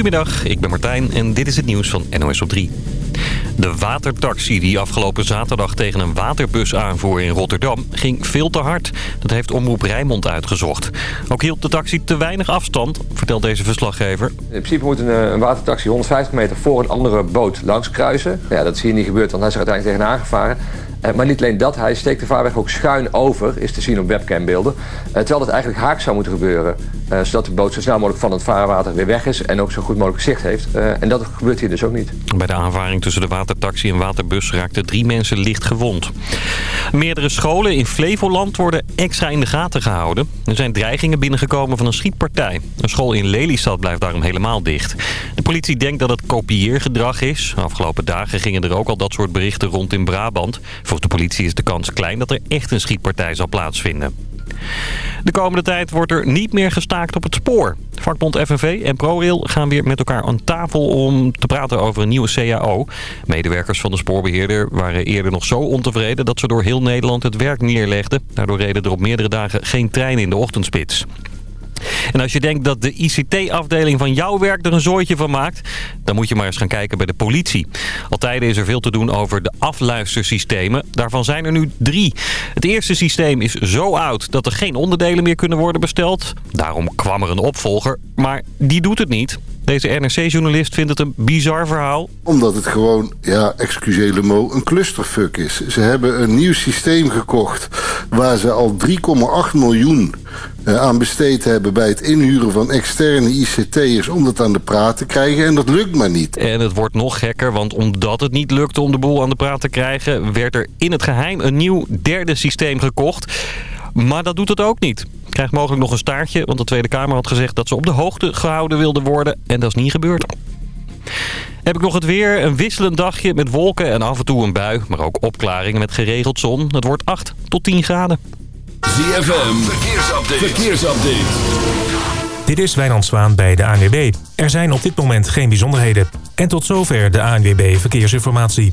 Goedemiddag, ik ben Martijn en dit is het nieuws van NOS op 3. De watertaxi die afgelopen zaterdag tegen een waterbus aanvoer in Rotterdam ging veel te hard. Dat heeft Omroep Rijnmond uitgezocht. Ook hield de taxi te weinig afstand, vertelt deze verslaggever. In principe moet een, eh, watertaxi 150 meter voor een andere boot langs kruisen. Ja, dat is hier niet gebeurd, want hij is er uiteindelijk tegenaan gevaren. Eh, maar niet alleen dat, hij steekt de vaarweg ook schuin over, is te zien op webcambeelden. Uh, terwijl het eigenlijk haak zou moeten gebeuren. Uh, zodat de boot zo snel mogelijk van het vaarwater weer weg is en ook zo goed mogelijk zicht heeft. en dat gebeurt hier dus ook niet. Bij de aanvaring tussen de watertaxi en waterbus raakten drie mensen licht gewond. Meerdere scholen in Flevoland worden extra in de gaten gehouden. Er zijn dreigingen binnengekomen van een schietpartij. Een school in Lelystad blijft daarom helemaal dicht. De politie denkt dat het kopieergedrag is. Afgelopen dagen gingen er ook al dat soort berichten rond in Brabant. Volgens de politie is de kans klein dat er echt een schietpartij zal plaatsvinden. De komende tijd wordt er niet meer gestaakt op het spoor. Vakbond FNV en ProRail gaan weer met elkaar aan tafel om te praten over een nieuwe CAO. Medewerkers van de spoorbeheerder waren eerder nog zo ontevreden dat ze door heel Nederland het werk neerlegden. Daardoor reden er op meerdere dagen geen treinen in de ochtendspits. En als je denkt dat de ICT-afdeling van jouw werk er een zooitje van maakt... dan moet je maar eens gaan kijken bij de politie. Altijd is er veel te doen over de afluistersystemen. Daarvan zijn er nu drie. Het eerste systeem is zo oud dat er geen onderdelen meer kunnen worden besteld. Daarom kwam er een opvolger, maar die doet het niet. Deze NRC-journalist vindt het een bizar verhaal. Omdat het gewoon, ja, excusez mo, een clusterfuck is. Ze hebben een nieuw systeem gekocht waar ze al 3,8 miljoen eh, aan besteed hebben... bij het inhuren van externe ICT'ers om dat aan de praat te krijgen. En dat lukt maar niet. En het wordt nog gekker, want omdat het niet lukte om de boel aan de praat te krijgen... werd er in het geheim een nieuw derde systeem gekocht... Maar dat doet het ook niet. Krijgt mogelijk nog een staartje, want de Tweede Kamer had gezegd dat ze op de hoogte gehouden wilden worden. En dat is niet gebeurd. Heb ik nog het weer. Een wisselend dagje met wolken en af en toe een bui. Maar ook opklaringen met geregeld zon. Het wordt 8 tot 10 graden. ZFM, verkeersupdate. verkeersupdate. Dit is Wijnand Zwaan bij de ANWB. Er zijn op dit moment geen bijzonderheden. En tot zover de ANWB Verkeersinformatie.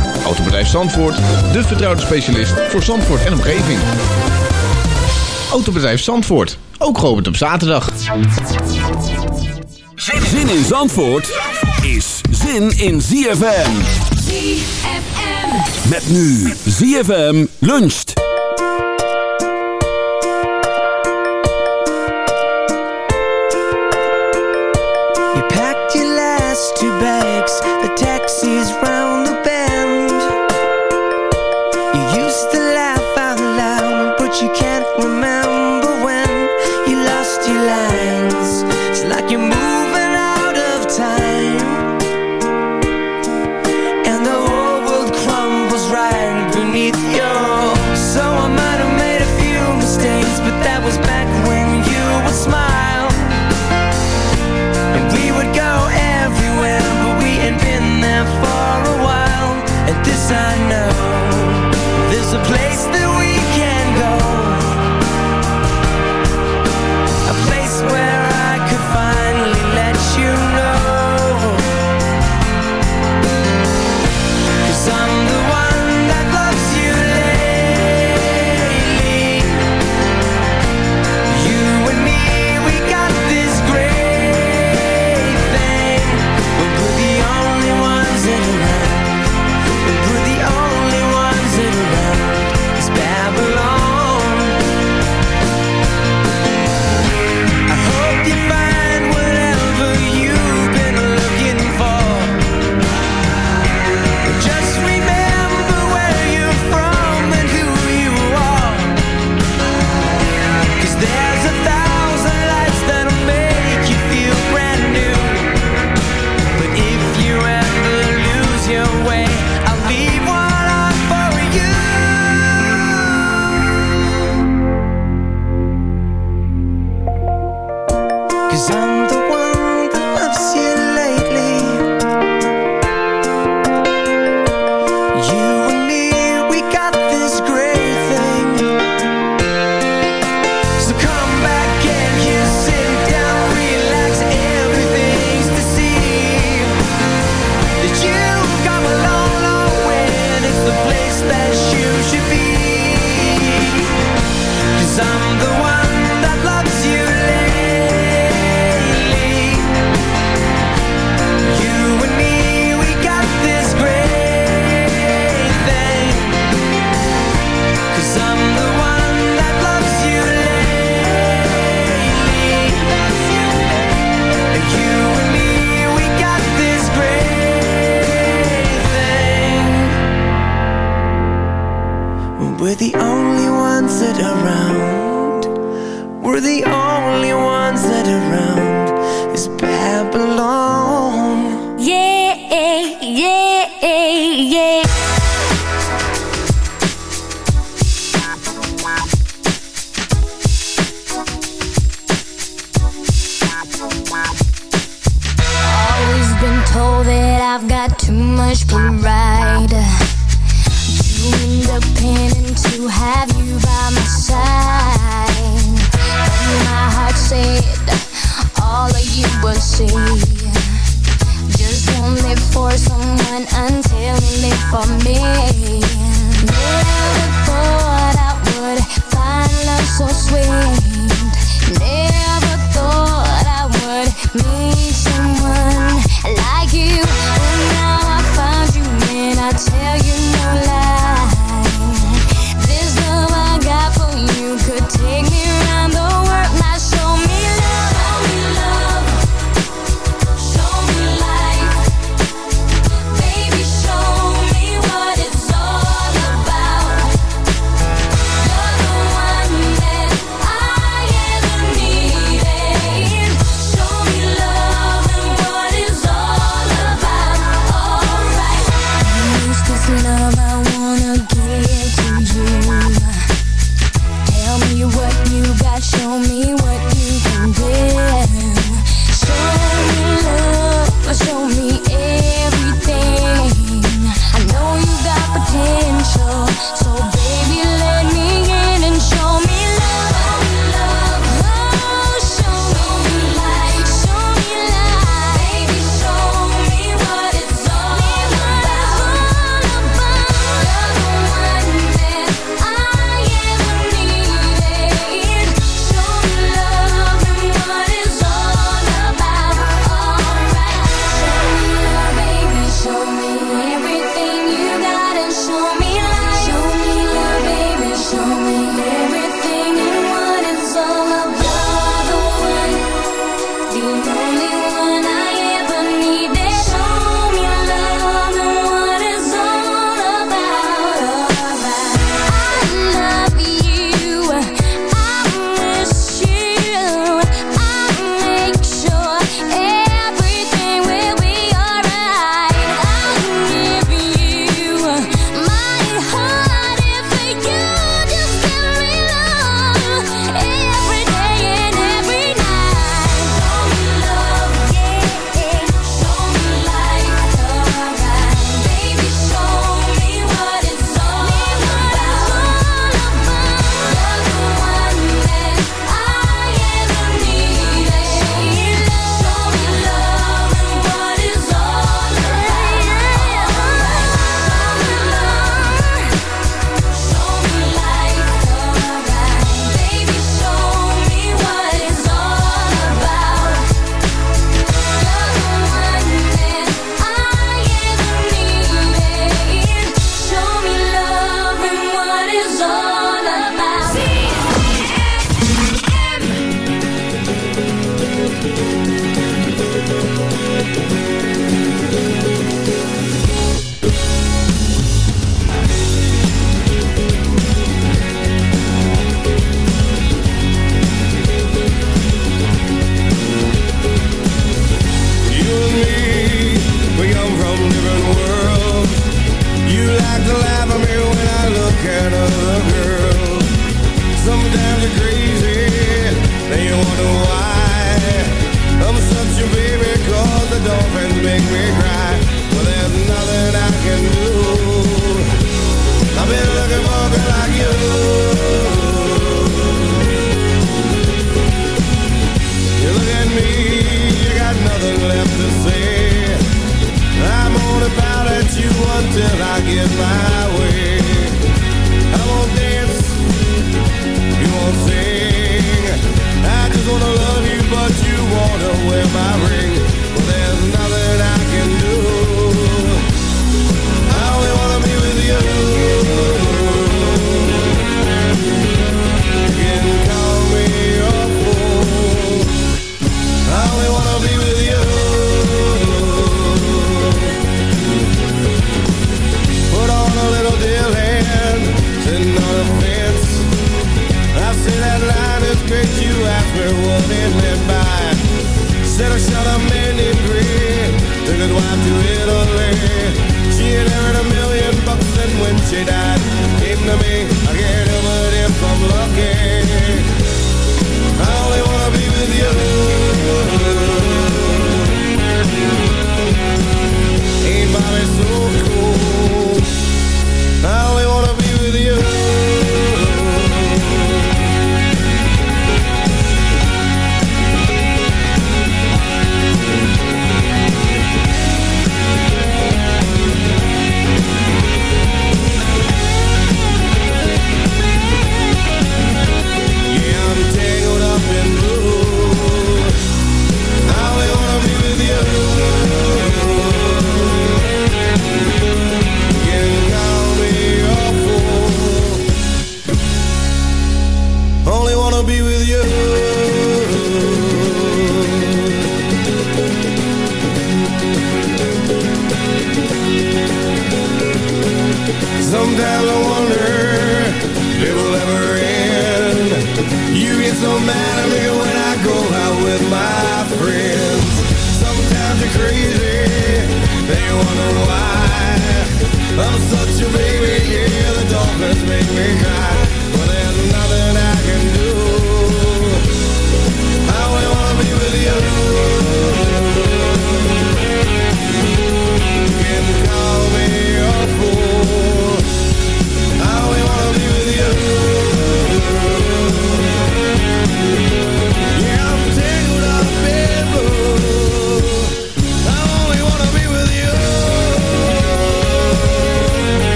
Autobedrijf Zandvoort, de vertrouwde specialist voor Zandvoort en omgeving. Autobedrijf Zandvoort, ook geopend op zaterdag. Zin in Zandvoort is zin in ZFM. ZFM. Met nu ZFM luncht. You packed your last two bags, the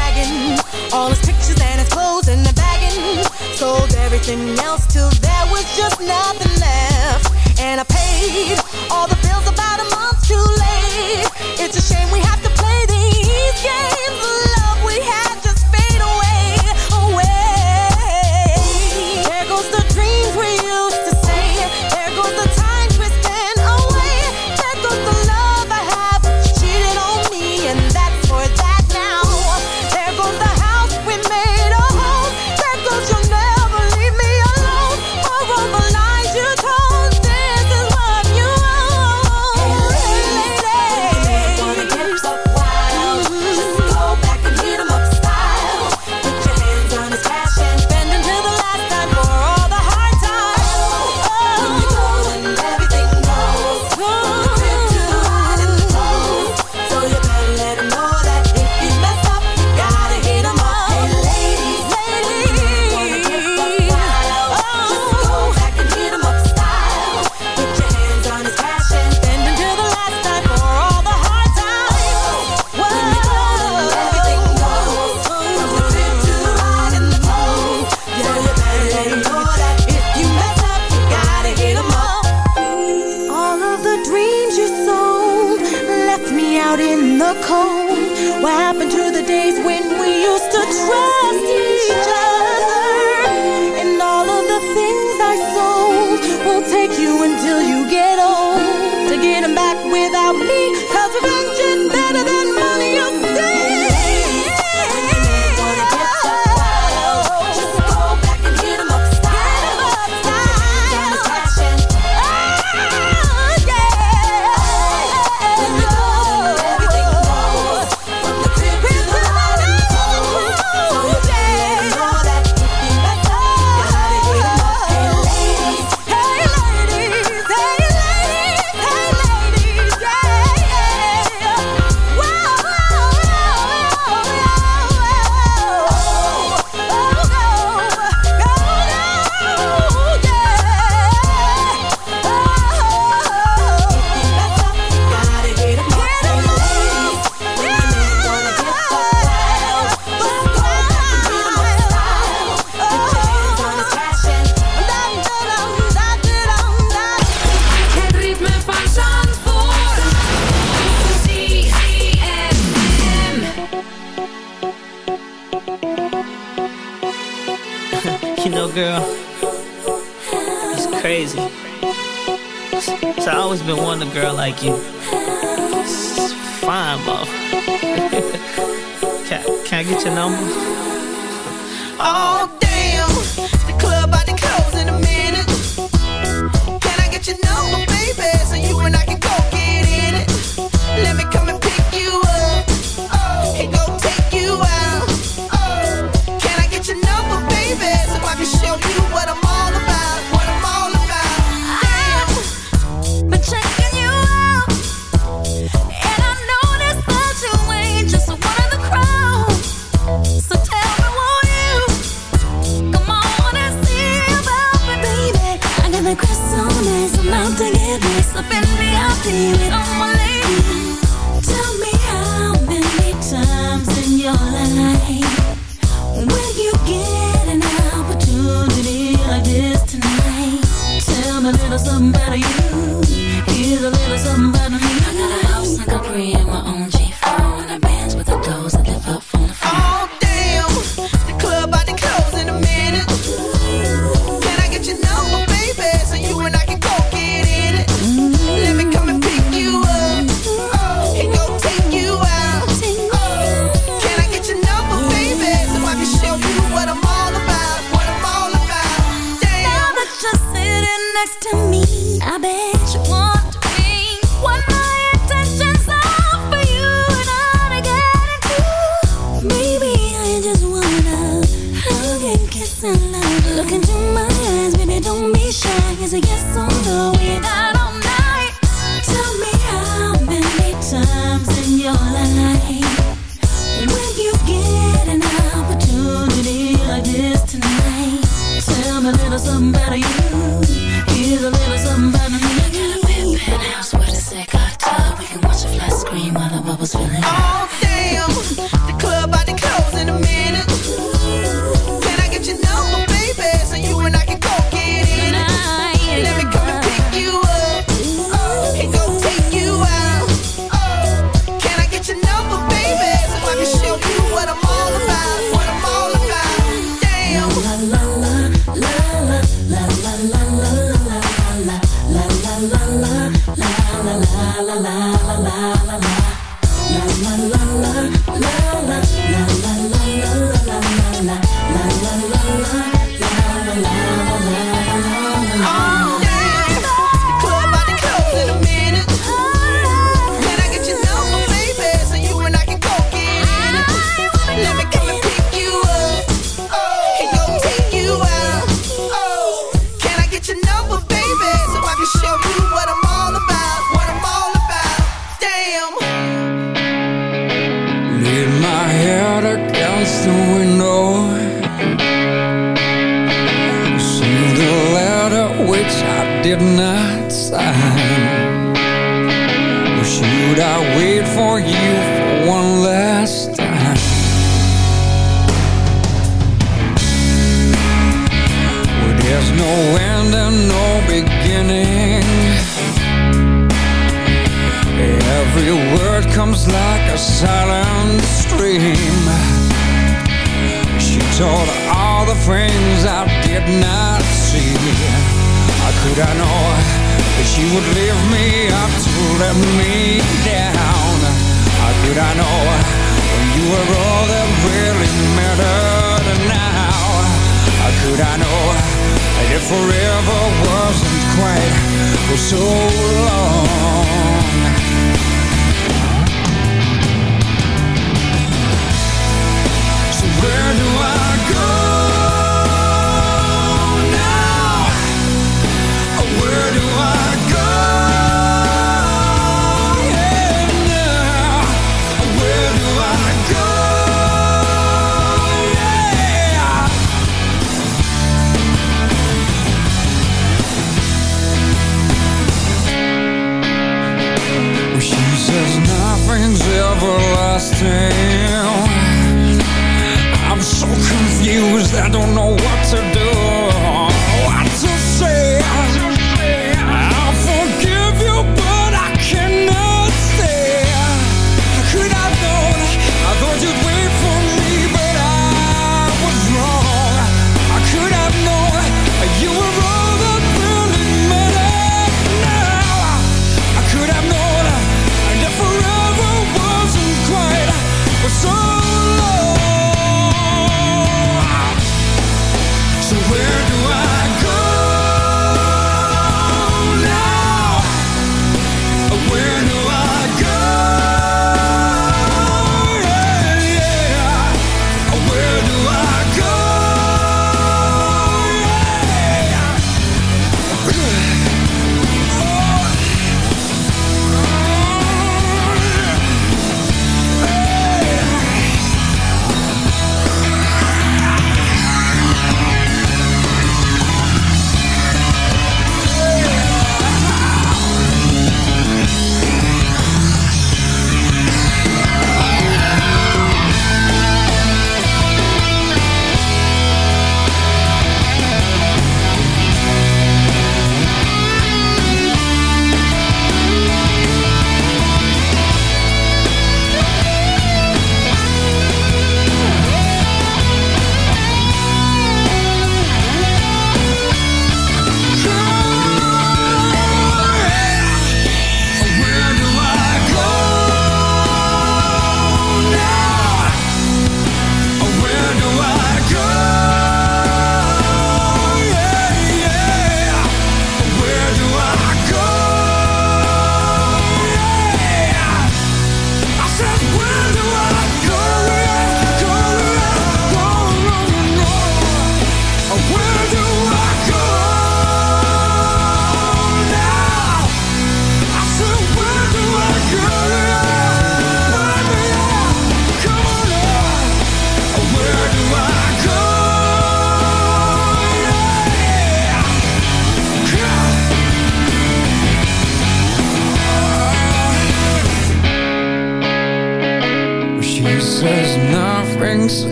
bragging. All his pictures and his clothes in the bagging. Sold everything else till there was just nothing left. And I paid all the bills about a month night. I don't know